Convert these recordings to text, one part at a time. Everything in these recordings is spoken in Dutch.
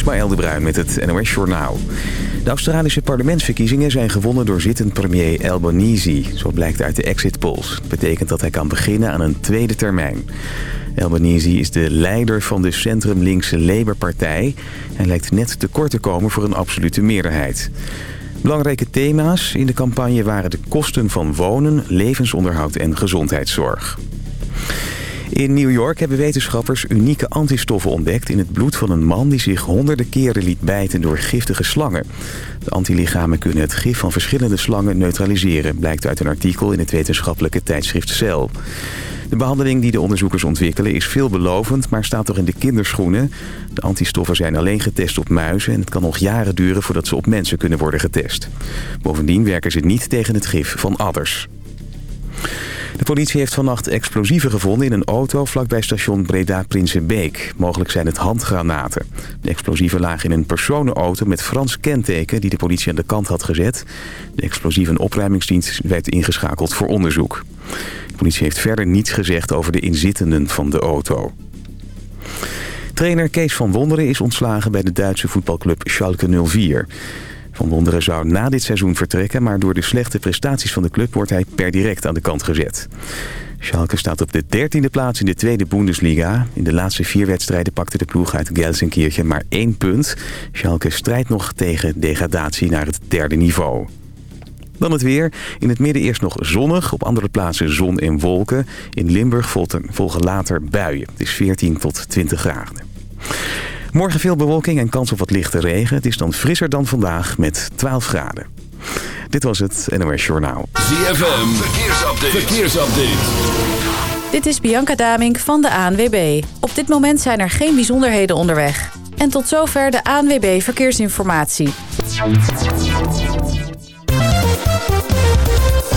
Ismaël de Bruin met het NOS Journaal. De Australische parlementsverkiezingen zijn gewonnen door zittend premier Albanese. Zo blijkt uit de exit polls. Dat betekent dat hij kan beginnen aan een tweede termijn. Albanese is de leider van de centrum-linkse Labour-partij. Hij lijkt net tekort te komen voor een absolute meerderheid. Belangrijke thema's in de campagne waren de kosten van wonen, levensonderhoud en gezondheidszorg. In New York hebben wetenschappers unieke antistoffen ontdekt in het bloed van een man die zich honderden keren liet bijten door giftige slangen. De antilichamen kunnen het gif van verschillende slangen neutraliseren, blijkt uit een artikel in het wetenschappelijke tijdschrift Cell. De behandeling die de onderzoekers ontwikkelen is veelbelovend, maar staat toch in de kinderschoenen. De antistoffen zijn alleen getest op muizen en het kan nog jaren duren voordat ze op mensen kunnen worden getest. Bovendien werken ze niet tegen het gif van adders. De politie heeft vannacht explosieven gevonden in een auto vlakbij station Breda-Prinsenbeek. Mogelijk zijn het handgranaten. De explosieven lagen in een personenauto met Frans kenteken die de politie aan de kant had gezet. De explosieve opruimingsdienst werd ingeschakeld voor onderzoek. De politie heeft verder niets gezegd over de inzittenden van de auto. Trainer Kees van Wonderen is ontslagen bij de Duitse voetbalclub Schalke 04. Van Wonderen zou na dit seizoen vertrekken... maar door de slechte prestaties van de club wordt hij per direct aan de kant gezet. Schalke staat op de dertiende plaats in de tweede Bundesliga. In de laatste vier wedstrijden pakte de ploeg uit Gelsenkirchen maar één punt. Schalke strijdt nog tegen degradatie naar het derde niveau. Dan het weer. In het midden eerst nog zonnig. Op andere plaatsen zon en wolken. In Limburg volgen later buien. Het is 14 tot 20 graden. Morgen veel bewolking en kans op wat lichte regen. Het is dan frisser dan vandaag met 12 graden. Dit was het NOS Journaal. ZFM, verkeersupdate. verkeersupdate. Dit is Bianca Damink van de ANWB. Op dit moment zijn er geen bijzonderheden onderweg. En tot zover de ANWB Verkeersinformatie.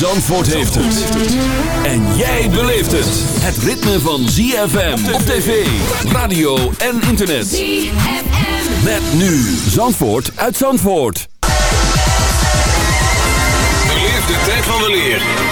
Zandvoort heeft het. En jij beleeft het. Het ritme van ZFM op tv, radio en internet. ZFM. Met nu Zandvoort uit Zandvoort. Beleef de tijd van weleer.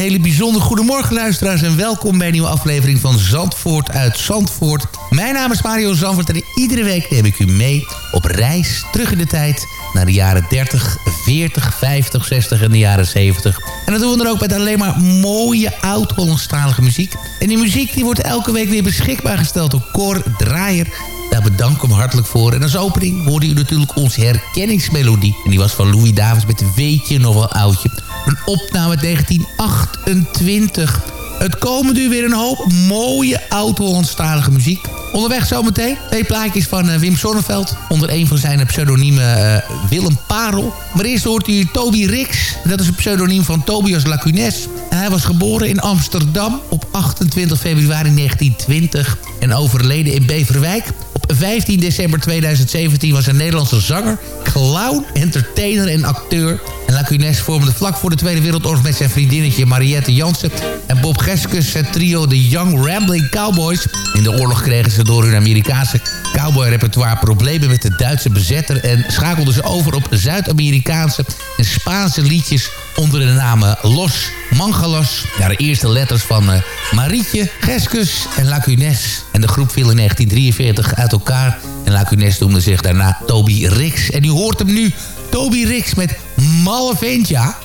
hele bijzonder goedemorgen luisteraars en welkom bij een nieuwe aflevering van Zandvoort uit Zandvoort. Mijn naam is Mario Zandvoort en iedere week neem ik u mee op reis terug in de tijd naar de jaren 30, 40, 50, 60 en de jaren 70. En dat doen we dan ook met alleen maar mooie oud-Hollandstalige muziek. En die muziek die wordt elke week weer beschikbaar gesteld door Cor Draaier. Daar bedank hem hartelijk voor. En als opening hoorde u natuurlijk onze herkenningsmelodie. En die was van Louis Davids met Weet je nog wel oudje. Een opname uit 1928. Het komen nu weer een hoop mooie oud-Hollandstalige muziek. Onderweg zometeen twee plaatjes van eh, Wim Sonneveld. Onder een van zijn pseudoniemen eh, Willem Parel. Maar eerst hoort u Toby Rix. Dat is een pseudoniem van Tobias Lacunes. En hij was geboren in Amsterdam op 28 februari 1920. En overleden in Beverwijk. Op 15 december 2017 was een Nederlandse zanger, clown, entertainer en acteur. En Lacunes vormde vlak voor de Tweede Wereldoorlog met zijn vriendinnetje Mariette Jansen en Bob Geskus het trio The Young Rambling Cowboys. In de oorlog kregen ze door hun Amerikaanse cowboy-repertoire problemen met de Duitse bezetter en schakelden ze over op Zuid-Amerikaanse en Spaanse liedjes onder de namen Los Mangalos. Ja, de eerste letters van uh, Marietje, Geskus en Lacunes. En de groep viel in 1943 uit elkaar. En Lacunes noemde zich daarna Toby Rix. En u hoort hem nu, Toby Rix met Malle Ventja.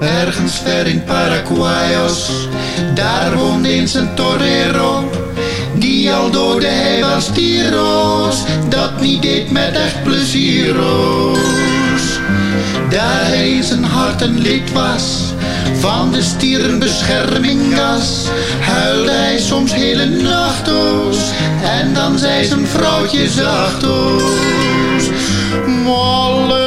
Ergens ver in Paraguayos, daar woonde eens een torero. Die al doodde hij was tiro's, dat niet deed met echt pleziero's. Daar hij zijn hart een lid was, van de stieren beschermingas, huilde hij soms hele nachttoos. En dan zei zijn vrouwtje zachttoos, Malle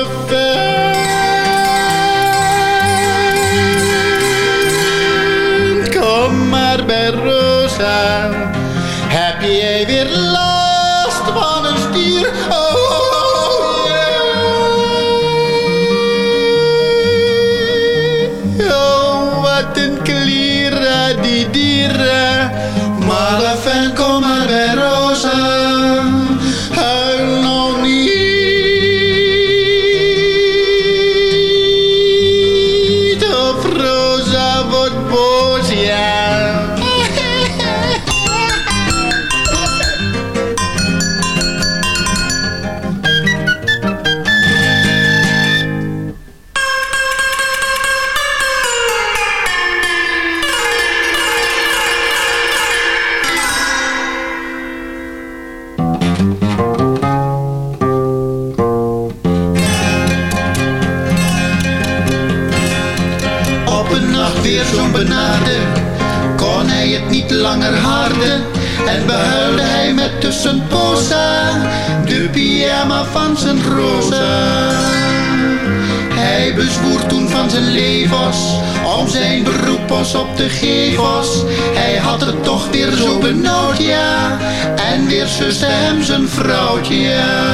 zijn. Hij bezwoer toen van zijn levens om zijn beroep was op de gevels. Hij had het toch weer zo benauwd, ja, en weer zuste hem zijn vrouwtje, ja.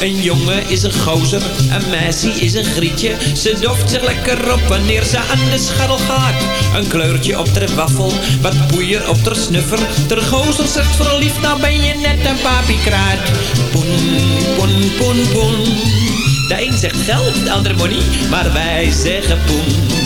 Een jongen is een gozer, een meisje is een grietje. Ze doft zich lekker op wanneer ze aan de scharrel gaat. Een kleurtje op de waffel, wat poeier op de snuffer. Ter gozer zegt verliefd, nou ben je net een papiekraat. Poen, poen, poen, poen. De een zegt geld, de ander money, maar wij zeggen poen.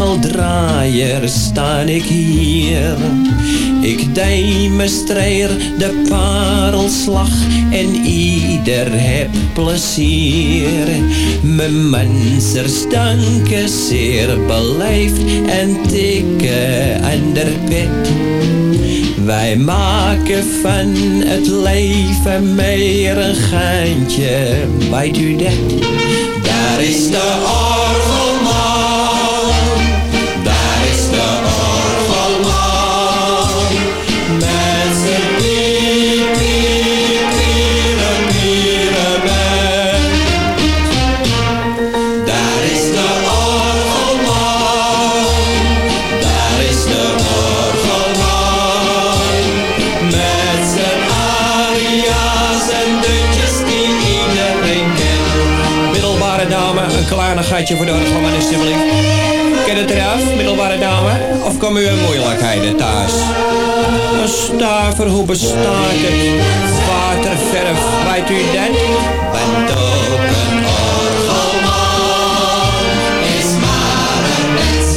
Orgeldraaier sta ik hier. Ik demonstreer de parelslag en ieder heb plezier. Mijn mensers danken zeer beleefd en tikken aan de pet. Wij maken van het leven meer een geintje, weet u dat? Daar is de kleinigheidje voor de orgelman alsjeblieft. Ken het eraf, middelbare dame? Of komen u in moeilijkheden thuis? Een stuiver, hoe bestaat het? Waterverf, weet u dat? Bent ook een orgelman, is maar een mens.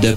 De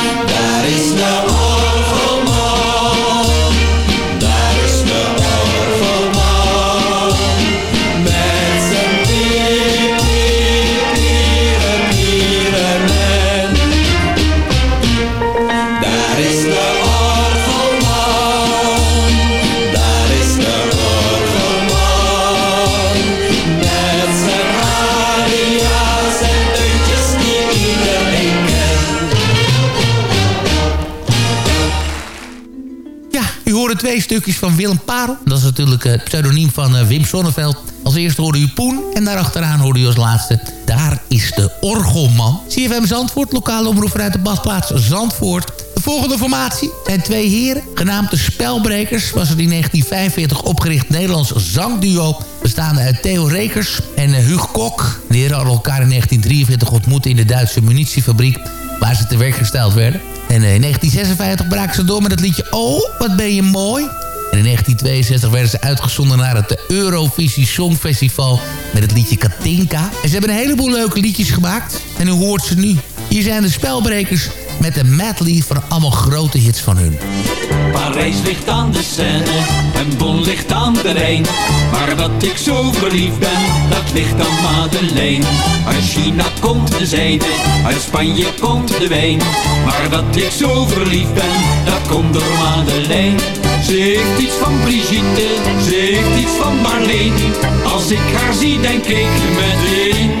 Krishna. Twee stukjes van Willem Parel. Dat is natuurlijk het pseudoniem van eh, Wim Sonneveld. Als eerste hoorde u Poen en daarachteraan hoorde u als laatste... Daar is de Orgelman. CFM Zandvoort, lokale omroep uit de badplaats Zandvoort. De volgende formatie zijn twee heren, genaamd de Spelbrekers... was het in 1945 opgericht Nederlands zangduo... bestaande uit Theo Rekers en eh, Huug Kok. De heren hadden elkaar in 1943 ontmoet in de Duitse munitiefabriek... waar ze te werk gesteld werden. En eh, in 1956 braken ze door met het liedje Oh, wat ben je mooi. En in 1962 werden ze uitgezonden naar het Eurovisie Songfestival met het liedje Katinka. En ze hebben een heleboel leuke liedjes gemaakt. En u hoort ze nu. Hier zijn de spelbrekers met een medley van allemaal grote hits van hun. Parijs ligt aan de Seine en Bon ligt aan de Rijn. Maar dat ik zo verliefd ben, dat ligt aan Madeleine. Uit China komt de zijde, uit Spanje komt de wijn. Maar dat ik zo verliefd ben, dat komt door Madeleine. Ze heeft iets van Brigitte, ze heeft iets van Marleen. Als ik haar zie, denk ik meteen.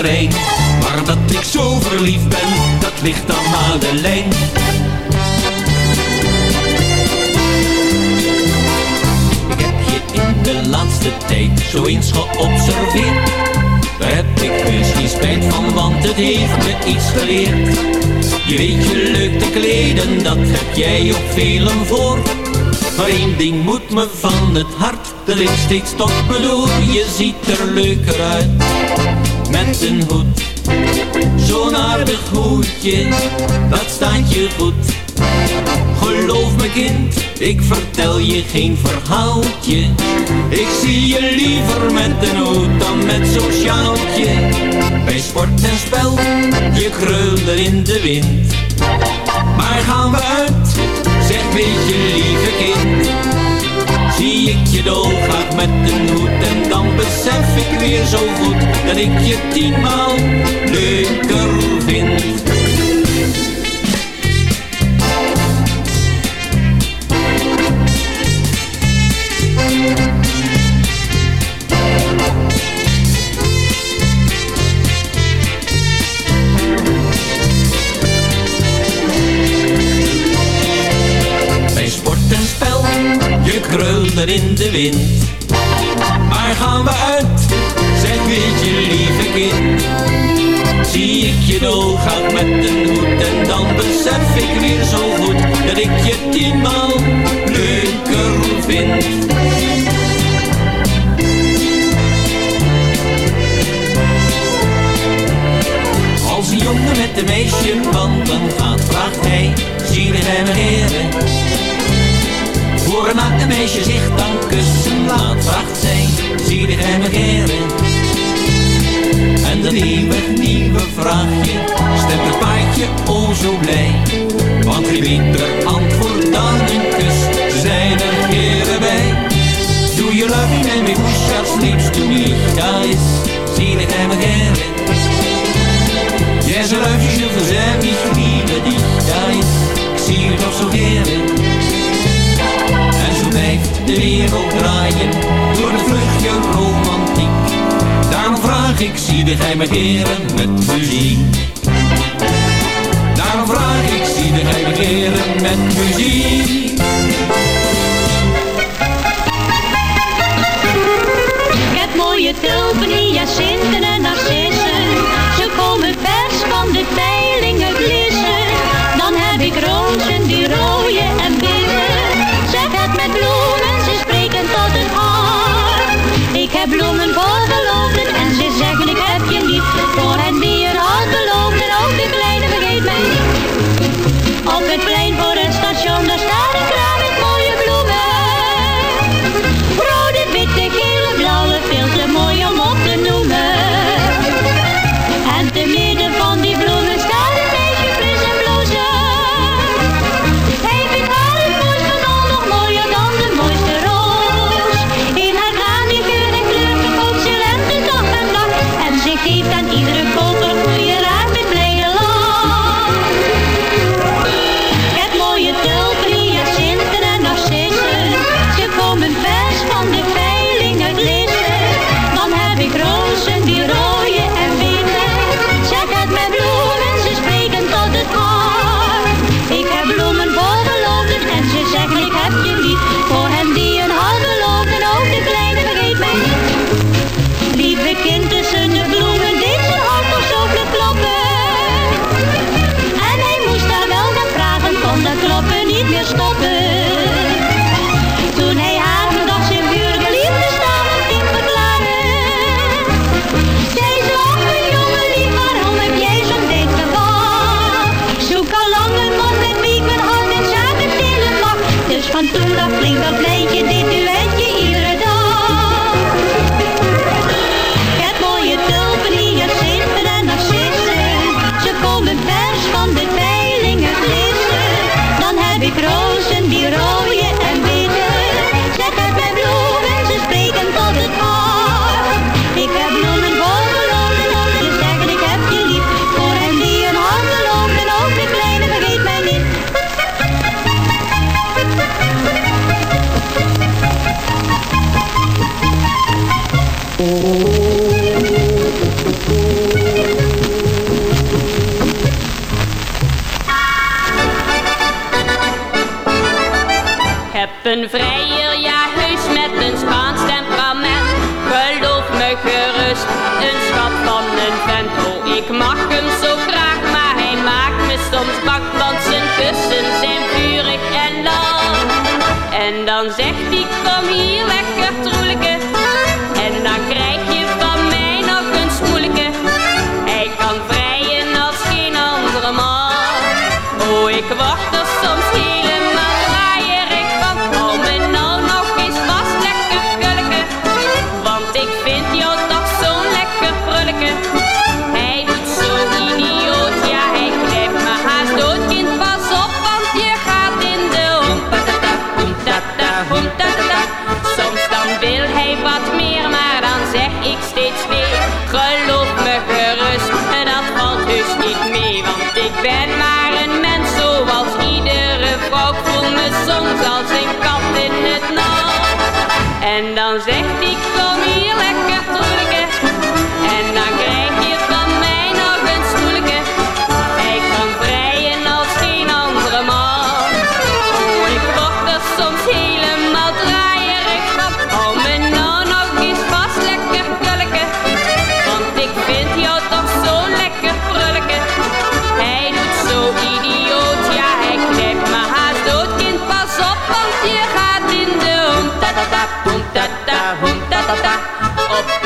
ligt. Maar dat ik zo verliefd ben, dat ligt aan Madeleine. Ik heb je in de laatste tijd zo eens geobserveerd. Daar heb ik misschien spijt van, want het heeft me iets geleerd. Je weet je leuk te kleden, dat heb jij op velen voor. Maar één ding moet me van het hart, dat ik steeds tot bedoel. Je ziet er leuker uit, met een hoed. Zo'n aardig hoedje, dat staat je goed. Geloof me kind, ik vertel je geen verhaaltje. Ik zie je liever met een hoed dan met zo'n sjaaltje. Bij sport en spel, je krullen in de wind. Maar gaan we uit, zeg weet je lieve kind zie ik je dolgraag met een hoed. En dan besef ik weer zo goed dat ik je tienmaal leuker vind. In de wind. Waar gaan we uit? Zeg weet je lieve kind. Zie ik je doorgaan met een hoed en dan besef ik weer zo goed dat ik je tienmaal leuker vind. Als een jongen met een meisje wandelen gaat, vraagt hij, zie je hem heren? Voor een naakte meisje zich dan kussen laat, vraagt zij, zie je hem heren? En dan nieuwe, nieuwe vraagje, stemt het paardje o zo blij. Want wie beter antwoord dan een kus, zijn er heren bij. Doe je love me and we wish als liebst du mich da ist, zie je hem heren? Jij zo leuk, je zult zijn, ich liebe dich, da ist, zie je toch zo de wereld draaien, door de vluchtje romantiek. Daarom vraag ik, zie de geheime heren met muziek. Daarom vraag ik, zie de geheime heren met muziek. Ik heb mooie tulpen, hyacinten en narcissen. Ze komen vers van de peilingen blissen. Dan heb ik rozen die rooien een vrijer, ja heus met een Spaans temperament. Geloof me gerust, een schat van een vent. Oh, ik mag hem zo graag, maar hij maakt me soms bang. Want zijn kussen zijn vurig en lang. En dan zegt hij, kom hier lekker dan zegt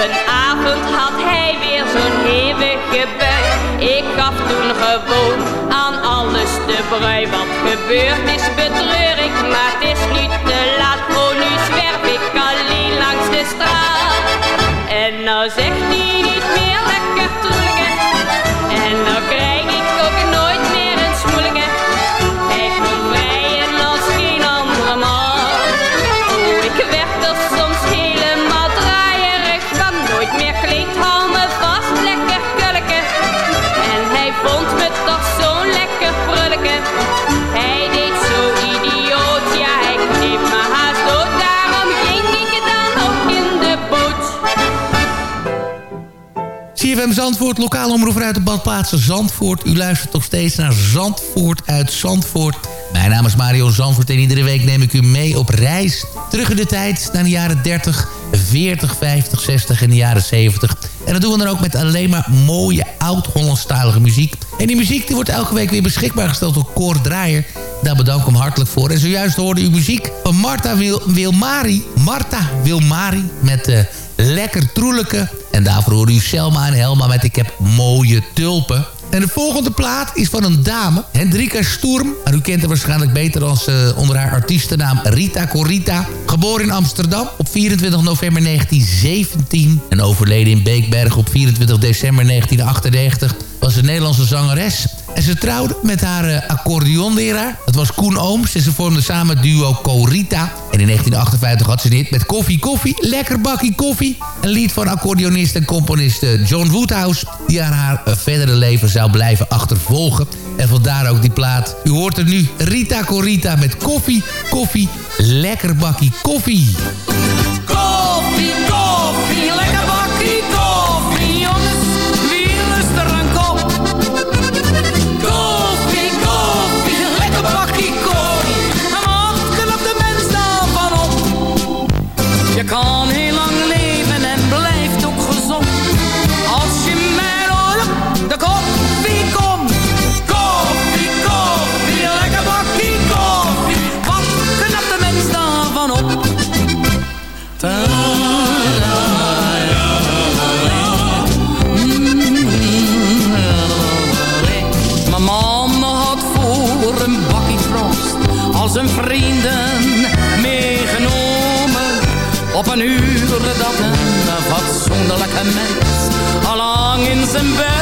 een avond had hij weer zo'n hevige bui. Ik gaf toen gewoon aan alles de brui. Wat gebeurd is betreur ik, maar het is nu te laat. Oh, nu zwerf ik alleen langs de straat. En nou zegt hij niet meer lekker troelijke. CFM Zandvoort, lokale omroeper uit de badplaatsen Zandvoort. U luistert nog steeds naar Zandvoort uit Zandvoort. Mijn naam is Mario Zandvoort en iedere week neem ik u mee op reis. Terug in de tijd naar de jaren 30, 40, 50, 60 en de jaren 70. En dat doen we dan ook met alleen maar mooie oud-Hollandstalige muziek. En die muziek die wordt elke week weer beschikbaar gesteld door Cor Draaier. Daar bedank ik hem hartelijk voor. En zojuist hoorde u muziek van Marta Wil Wilmari. Marta Wilmari met... eh Lekker Troelijke. En daarvoor hoorde u Selma en Helma met Ik heb mooie tulpen. En de volgende plaat is van een dame, Hendrika Sturm. En u kent haar waarschijnlijk beter als, eh, onder haar artiestennaam Rita Corita. Geboren in Amsterdam op 24 november 1917. En overleden in Beekberg op 24 december 1998. Was een Nederlandse zangeres. En ze trouwde met haar eh, accordeonleraar. Dat was Koen Ooms. En ze vormden samen het duo Corita. En in 1958 had ze dit met Koffie Koffie. Lekker bakkie koffie. Een lied van accordeonist en componist eh, John Woodhouse. Die aan haar eh, verdere leven zou blijven achtervolgen. En vandaar ook die plaat. U hoort er nu Rita Corita met Koffie Koffie. Lekker bakkie koffie. Koffie, fatsoenlijke mens al lang in zijn bed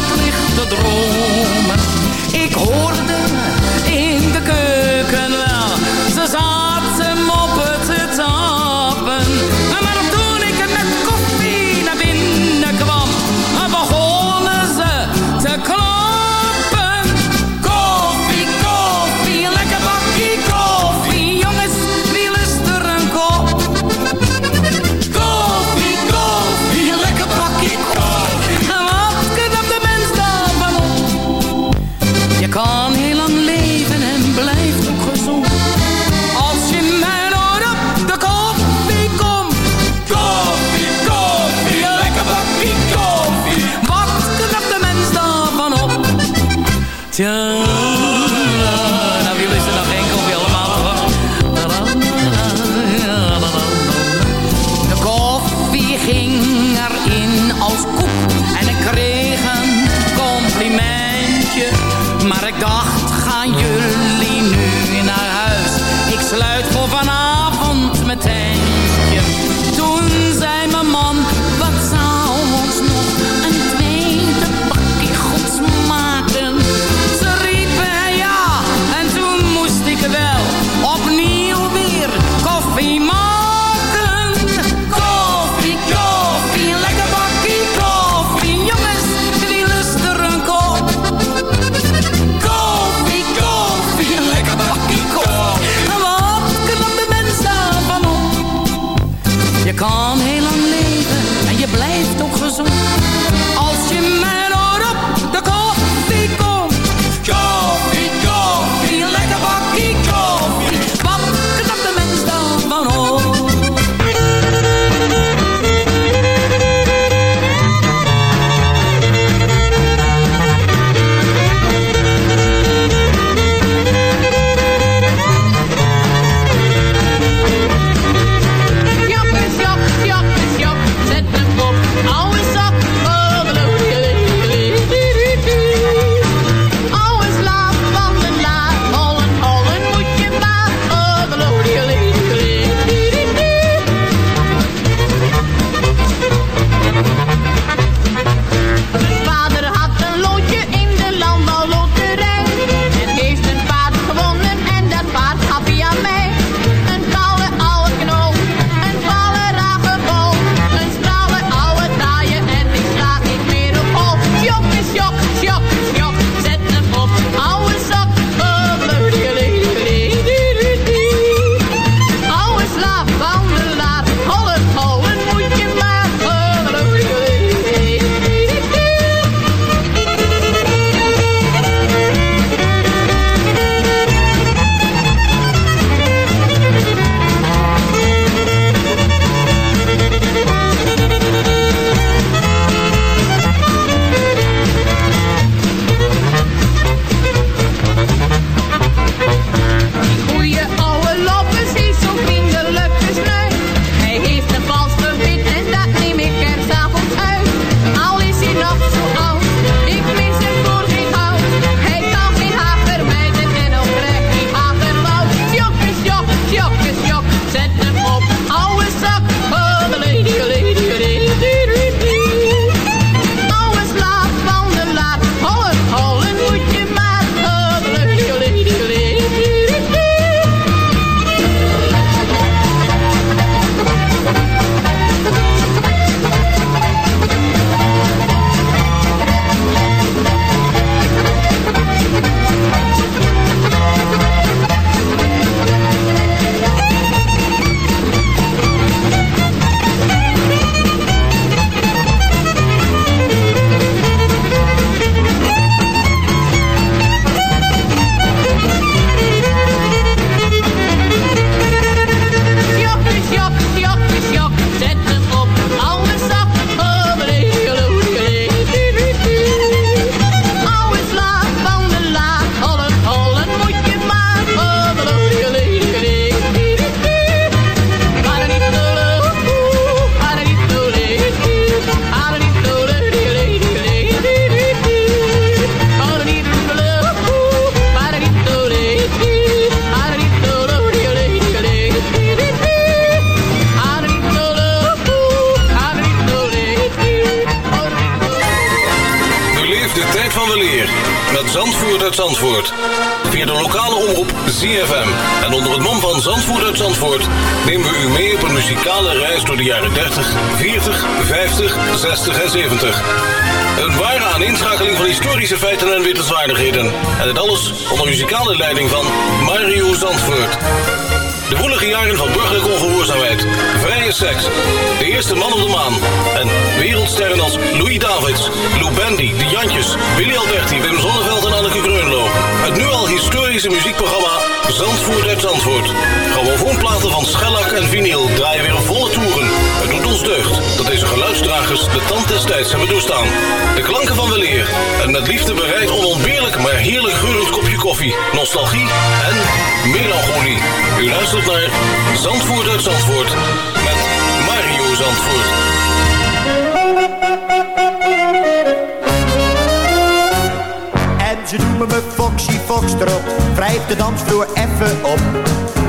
Wrijf de dansvloer even op.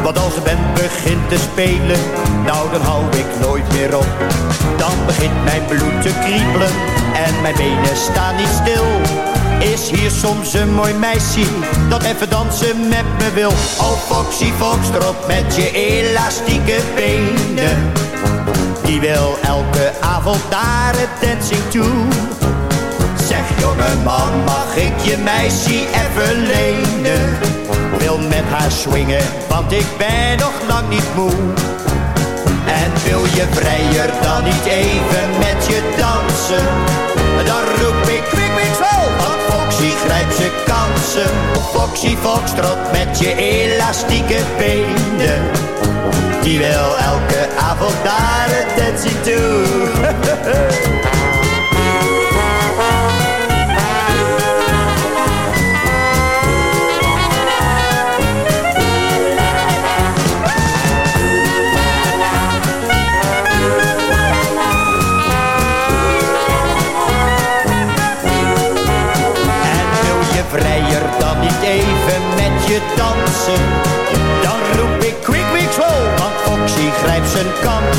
Want als de band begint te spelen, nou dan hou ik nooit meer op. Dan begint mijn bloed te kriebelen en mijn benen staan niet stil. Is hier soms een mooi meisje dat even dansen met me wil? Oh Foxy Foxtrot met je elastieke benen. Die wil elke avond naar het dancing toe. Zeg jongeman, mag ik je meisje even lenen? Wil met haar swingen, want ik ben nog lang niet moe. En wil je vrijer dan niet even met je dansen? Dan roep ik kwik, kwik, zo, want Foxy grijpt zijn kansen. Foxy Foxtrot met je elastieke benen. Die wil elke avond naar het dancing toe.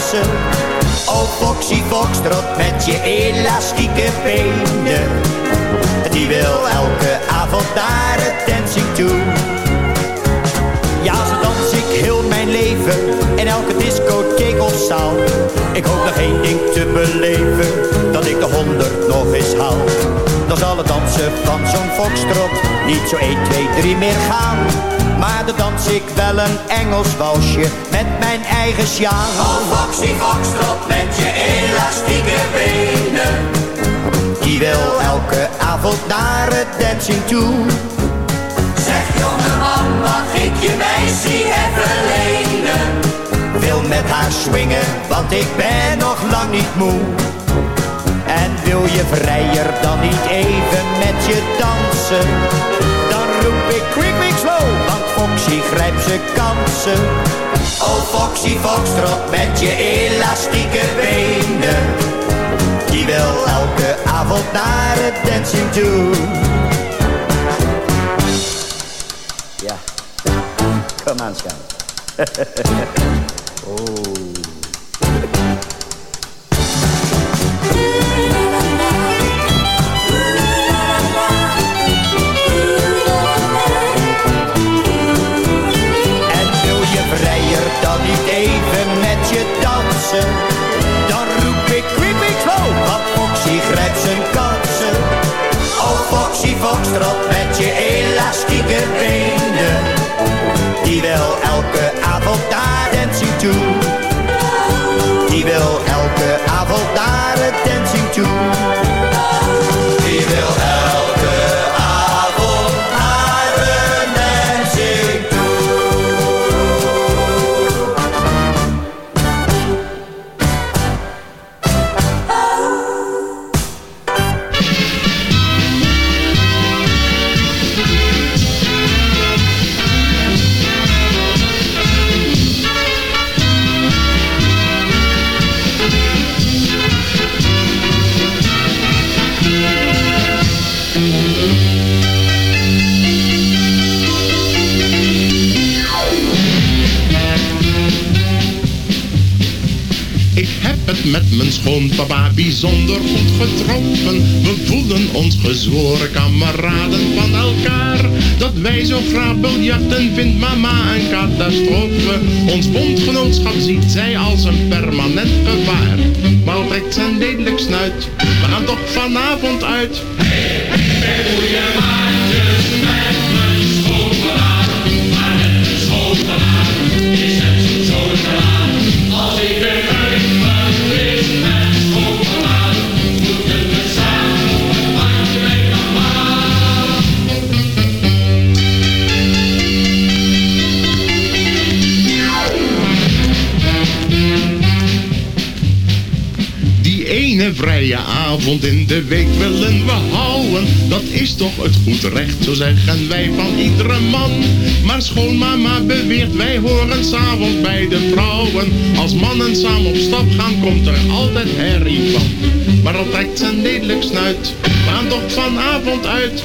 Kansen. Oh Foxy Foxtrot met je elastieke benen. Die wil elke avond naar het dancing toe. Ja, zo dans ik heel mijn leven in elke discotheek of zaal. Ik hoop nog één ding te beleven, dat ik de honderd nog eens haal. Dan zal het dansen van zo'n foxtrot niet zo 1, 2, 3 meer gaan. Maar dans ik wel een Engels walsje met mijn eigen sjaal. Oh Foxy Foxtrot met je elastieke benen. Die wil elke avond naar het dancing toe. Zeg jongeman, mag ik je meisje even lenen? Wil met haar swingen, want ik ben nog lang niet moe. En wil je vrijer dan niet even met je dansen? Dan roep ik quick, quick, slow, Foxy grijpt zijn kansen. Oh Foxy Foxtrot met je elastieke benen. Die wil elke avond naar het dancing toe. Ja, kom aan, schat. oh. Foxtrot met je elastieke benen. Die wil elke avond daar dancing toe. Met mijn schoonpapa bijzonder goed getroffen. We voelen ons gezworen kameraden van elkaar. Dat wij zo graag biljarten vindt mama een catastrofe. Ons bondgenootschap ziet zij als een permanent gevaar. Maar trekt zijn lelijk snuit, we gaan toch vanavond uit. Hey, hey, vrije avond in de week willen we houden. Dat is toch het goed recht, zo zeggen wij van iedere man. Maar schoonmama beweert, wij horen s'avonds bij de vrouwen. Als mannen samen op stap gaan, komt er altijd herrie van. Maar dat trekt zijn lelijk snuit, toch vanavond uit.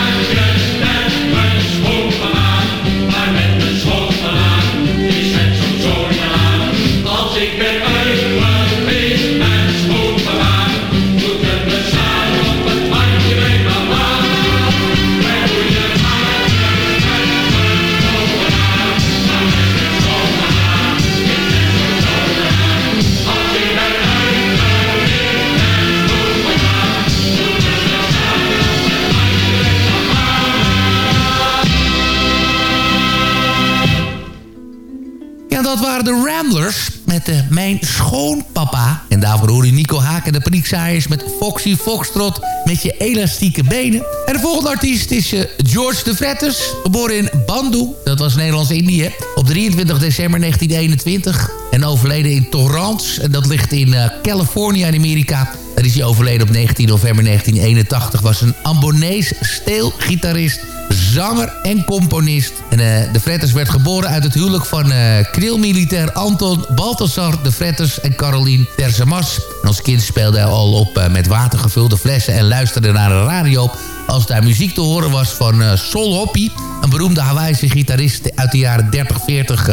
Schoonpapa. En daarvoor hoor je Nico Haak en de Paniekzaaiers met Foxy Foxtrot met je elastieke benen. En de volgende artiest is uh, George de Vretters, geboren in Bandu, dat was Nederlands-Indië, op 23 december 1921. En overleden in Torrance, en dat ligt in uh, Californië in Amerika. Daar is hij overleden op 19 november 1981. Was een Ambonees steelgitarist zanger en componist. En, uh, de Fretters werd geboren uit het huwelijk van uh, krilmilitair Anton Balthasar de Fretters en Caroline Terzemas. En als kind speelde hij al op uh, met watergevulde flessen en luisterde naar de radio als daar muziek te horen was van Sol Hoppy, een beroemde Hawaïse gitarist uit de jaren 30, 40.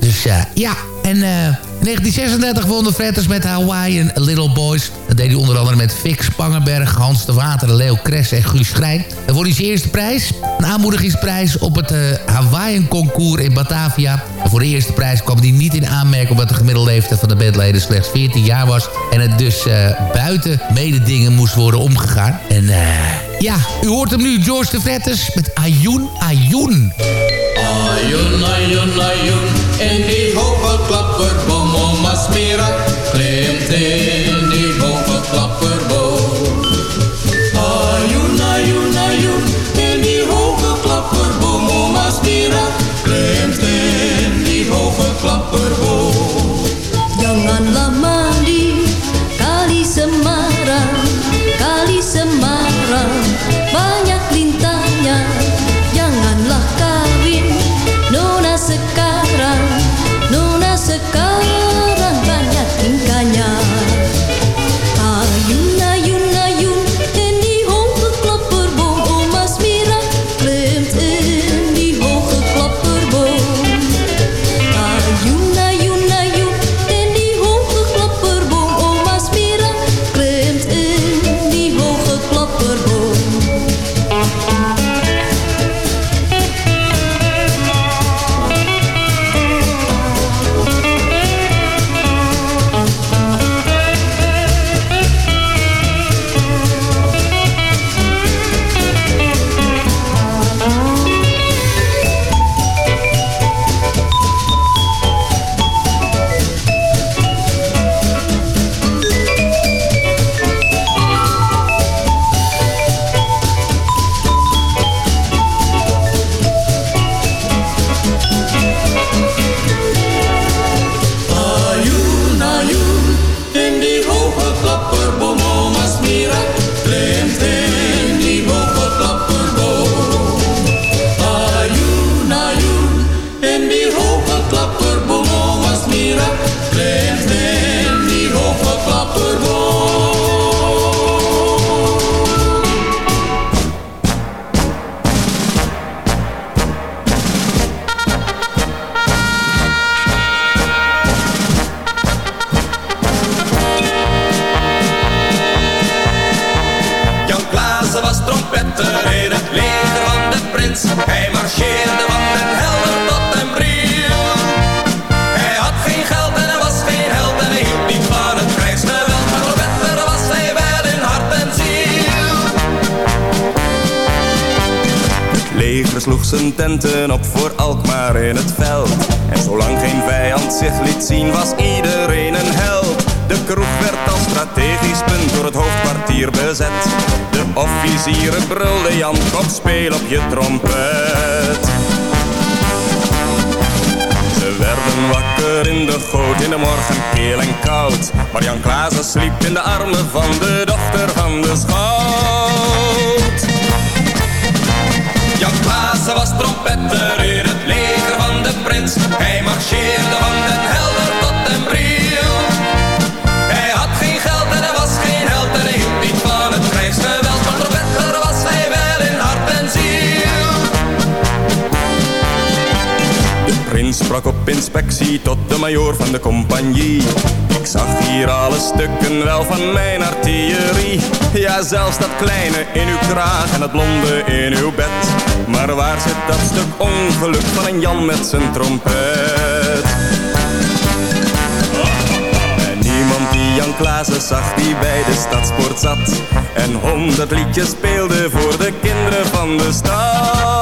dus ja, en uh, in 1936 won de Fretters met Hawaiian Little Boys. Dat deed hij onder andere met Fix Spangenberg, Hans de Water, Leo Kress en Guus Schrijn. En voor zijn eerste prijs, een aanmoedigingsprijs op het uh, Hawaiian Concours in Batavia. En voor de eerste prijs kwam hij niet in aanmerking... omdat de gemiddelde leeftijd van de bandleden slechts 14 jaar was... en het dus uh, buiten mededingen moest worden omgegaan. En ja, u hoort hem nu, George de Fretters met Ayun Ayun. Ayun, ayun, ayun, in die hoge klapperboom, oma Smira, klimt in die hoge klapperboom. Ayun, ayun, ayun, in die hoge klapperboom, oma Smira, klimt in die hoge klapperboom. Janganlah mandi, je trompet. Ze werden wakker in de goot in de morgen keel en koud. Maar Jan Klaassen sliep in de armen van de op inspectie tot de majoor van de compagnie. Ik zag hier alle stukken wel van mijn artillerie. Ja, zelfs dat kleine in uw kraag en dat blonde in uw bed. Maar waar zit dat stuk ongeluk van een Jan met zijn trompet? En niemand die Jan Klaassen zag die bij de stadspoort zat. En honderd liedjes speelde voor de kinderen van de stad.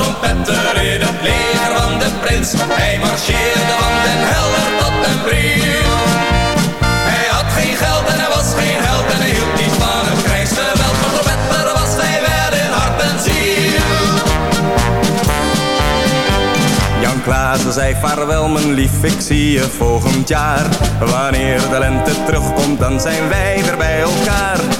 Trompetter in het leger van de prins. Hij marcheerde van den Helder tot den Briel. Hij had geen geld en hij was geen held en hij hield niet van het krijgsgeweld. Maar trompetter was hij wel in hart en ziel. Jan Klaassen zei vaarwel mijn lief, ik zie je volgend jaar. Wanneer de lente terugkomt, dan zijn wij weer bij elkaar.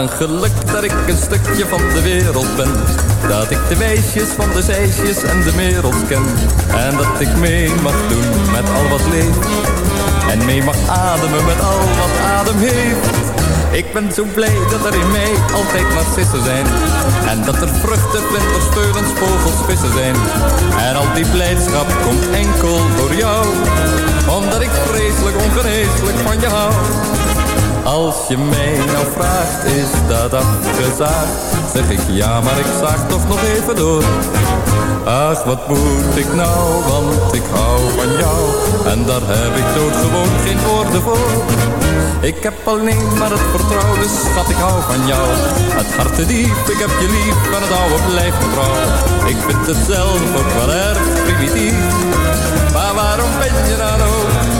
Een geluk dat ik een stukje van de wereld ben. Dat ik de weesjes van de zeisjes en de merels ken. En dat ik mee mag doen met al wat leeft. En mee mag ademen met al wat adem heeft. Ik ben zo blij dat er in mij altijd narcissen zijn. En dat er vruchten, vlinders, speulens, vogels, vissen zijn. En al die blijdschap komt enkel door jou. Omdat ik vreselijk ongeneeslijk van je hou. Als je mij nou vraagt, is dat afgezaagd? Zeg ik ja, maar ik zaag toch nog even door. Ach, wat moet ik nou, want ik hou van jou. En daar heb ik doodgewoon geen woorden voor. Ik heb alleen maar het vertrouwen, schat, ik hou van jou. Het hart diep, ik heb je lief, en het oude blijft trouw. Ik vind het zelf ook wel erg primitief. Maar waarom ben je ook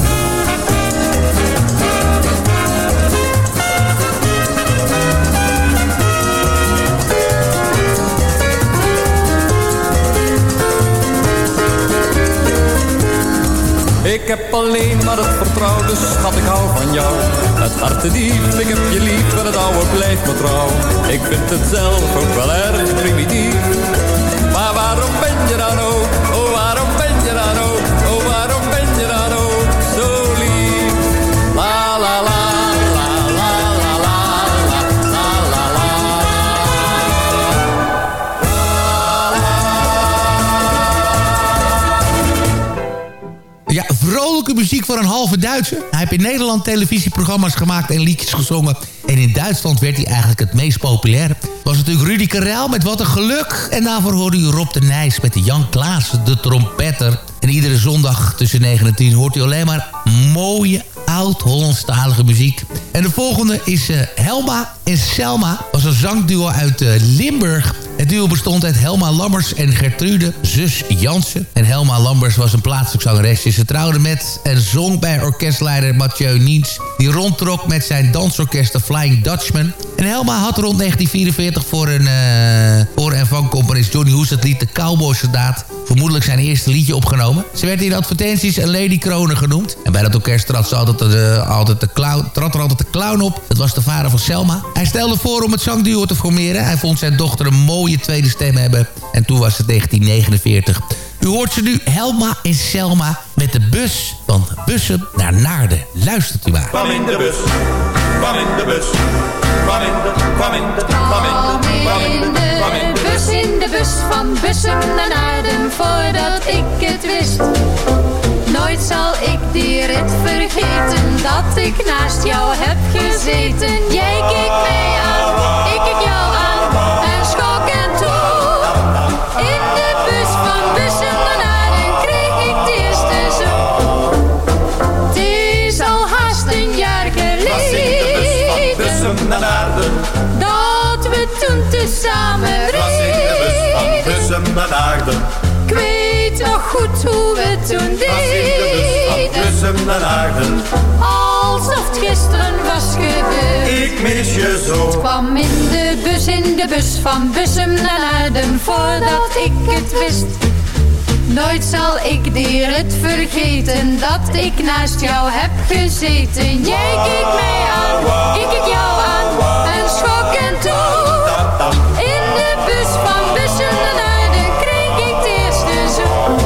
Ik heb alleen maar het vertrouwen, dus schat ik hou van jou. Het hart te diep, ik heb je lief en het oude blijft me trouw. Ik vind het zelf ook wel erg primitief. Maar waarom ben je dan ook, een halve Duitser. Hij heeft in Nederland televisieprogramma's gemaakt en liedjes gezongen. En in Duitsland werd hij eigenlijk het meest populair. Was natuurlijk Rudy Karel met Wat een Geluk. En daarvoor hoorde u Rob de Nijs met Jan Klaassen, de trompetter. En iedere zondag tussen 9 en 10 hoort u alleen maar mooie oud-Hollandstalige muziek. En de volgende is uh, Helma en Selma. was een zangduo uit uh, Limburg. Het duo bestond uit Helma Lammers en Gertrude, zus Jansen. En Helma Lammers was een plaatselijk zangeresje. Ze trouwde met en zong bij orkestleider Mathieu Niens... die rondtrok met zijn dansorkest The Flying Dutchman. En Helma had rond 1944 voor, een, uh, voor en van componist Johnny Hoes het lied De Cowboy Soldaat... vermoedelijk zijn eerste liedje opgenomen. Ze werd in advertenties een Lady Kroner genoemd. En bij dat orkest trad, altijd de, altijd de clown, er altijd de clown op. Dat was de vader van Selma. Hij stelde voor om het zangduo te formeren. Hij vond zijn dochter een mooie tweede stem hebben. En toen was het 1949. U hoort ze nu Helma en Selma met de bus van Bussen naar Naarden. Luistert u maar. Kwam in de bus, kwam in de bus. Kwam in de, kwam in de, kwam in de, kwam in de, kwam in de bus. in de bus van Bussen naar Naarden voordat ik het wist. Nooit zal ik die rit vergeten dat ik naast jou heb gezeten. Jij keek mij aan, ik keek jou aan tezamen Was in de bus van Bussen naar Naarden. Ik weet nog goed hoe we toen deden. Bussen naar Naarden. Alsof het gisteren was gebeurd. Ik mis je zo. Het kwam in de bus, in de bus van Bussum naar Naarden voordat ik het wist. Nooit zal ik die rit vergeten dat ik naast jou heb gezeten. Jij keek mij aan, ik keek jou aan en schok en toe. In de bus van Bussum naar Naarden kreeg ik de eerste zoen.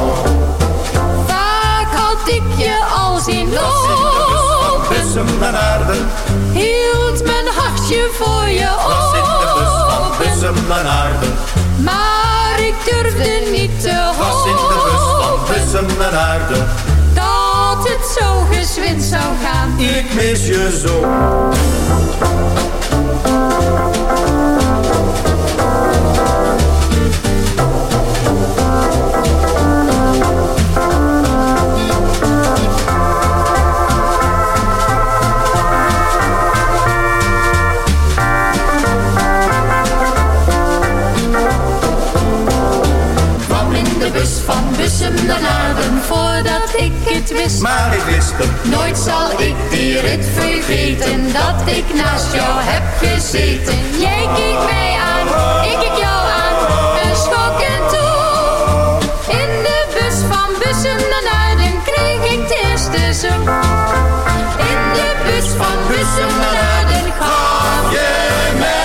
Vaak had ik je al zien lopen. Bussen naar Naarden. Hield mijn hartje voor je Was in de bus van open. Bussen naar Naarden. Maar ik durfde niet te Was in de bus van hopen Bussen naar Naarden. Gezwind zou gaan. Ik mis je zo. Het wist. Maar ik wist het. Nooit zal ik die rit vergeten dat ik naast jou heb gezeten. Jij keek mij aan, ik keek jou aan en schok en toe. In de bus van Bussum naar Naarden kreeg ik de eerste zoen. In de bus van Bussum naar Naarden gaf je mij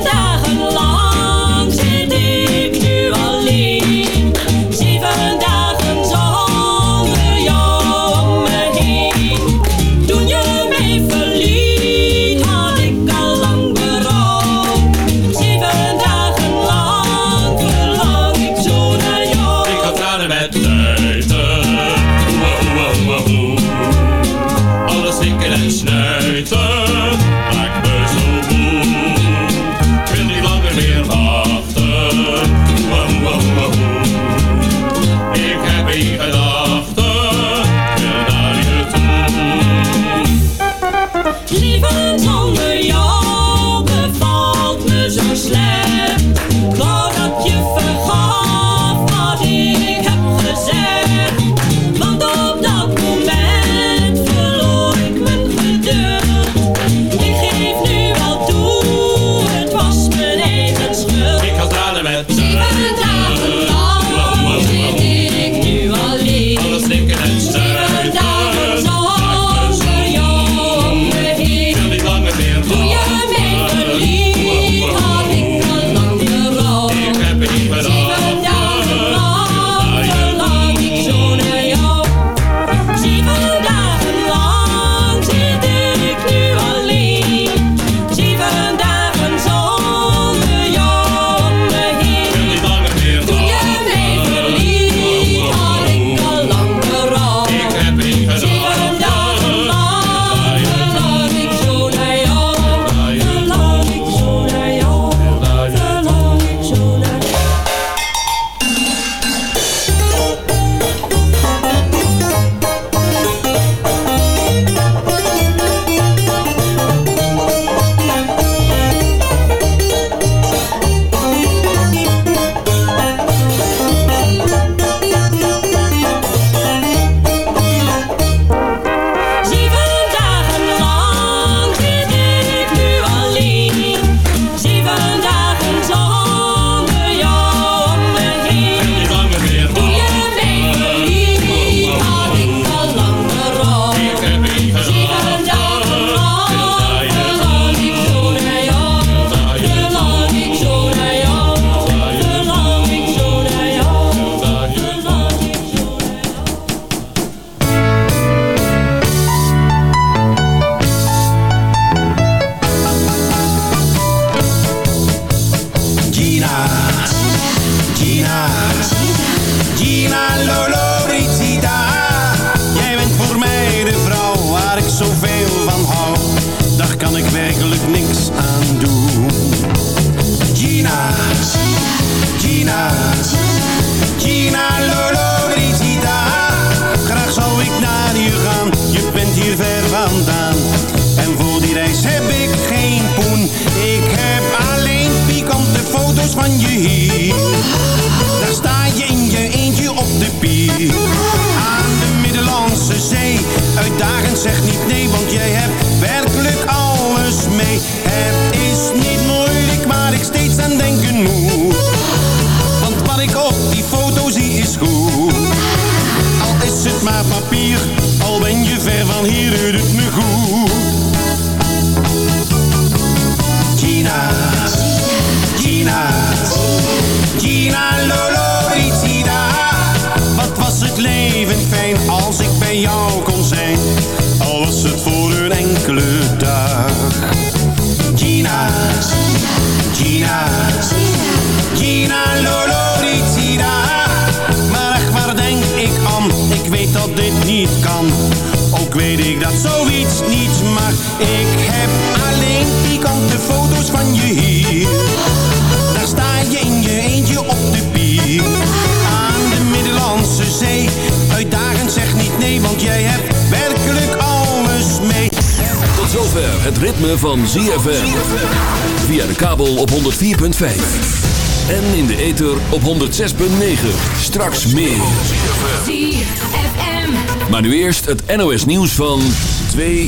Gina, Gina Loloricida. Jij bent voor mij de vrouw waar ik zoveel van hou. Daar kan ik werkelijk niks aan doen. Gina, Gina, Gina Loloricida. Graag zou ik naar je gaan, je bent hier ver vandaan. En voor die reis heb ik geen poen. Ik heb alleen pikante foto's van je hier. Hier, het doet me goed. Gina, Gina, Gina Loloricida. Wat was het leven fijn als ik bij jou kon zijn. Al was het voor een enkele dag. Gina, Gina, Gina. Maar echt, waar denk ik aan? Ik weet dat dit niet kan. Ik heb alleen pikante foto's van je hier. Daar sta je in je eentje op de pier. Aan de Middellandse Zee. Uitdagend zeg niet nee, want jij hebt werkelijk alles mee. Tot zover het ritme van ZFM. Via de kabel op 104.5. En in de ether op 106.9. Straks meer. ZFM. Maar nu eerst het NOS nieuws van 2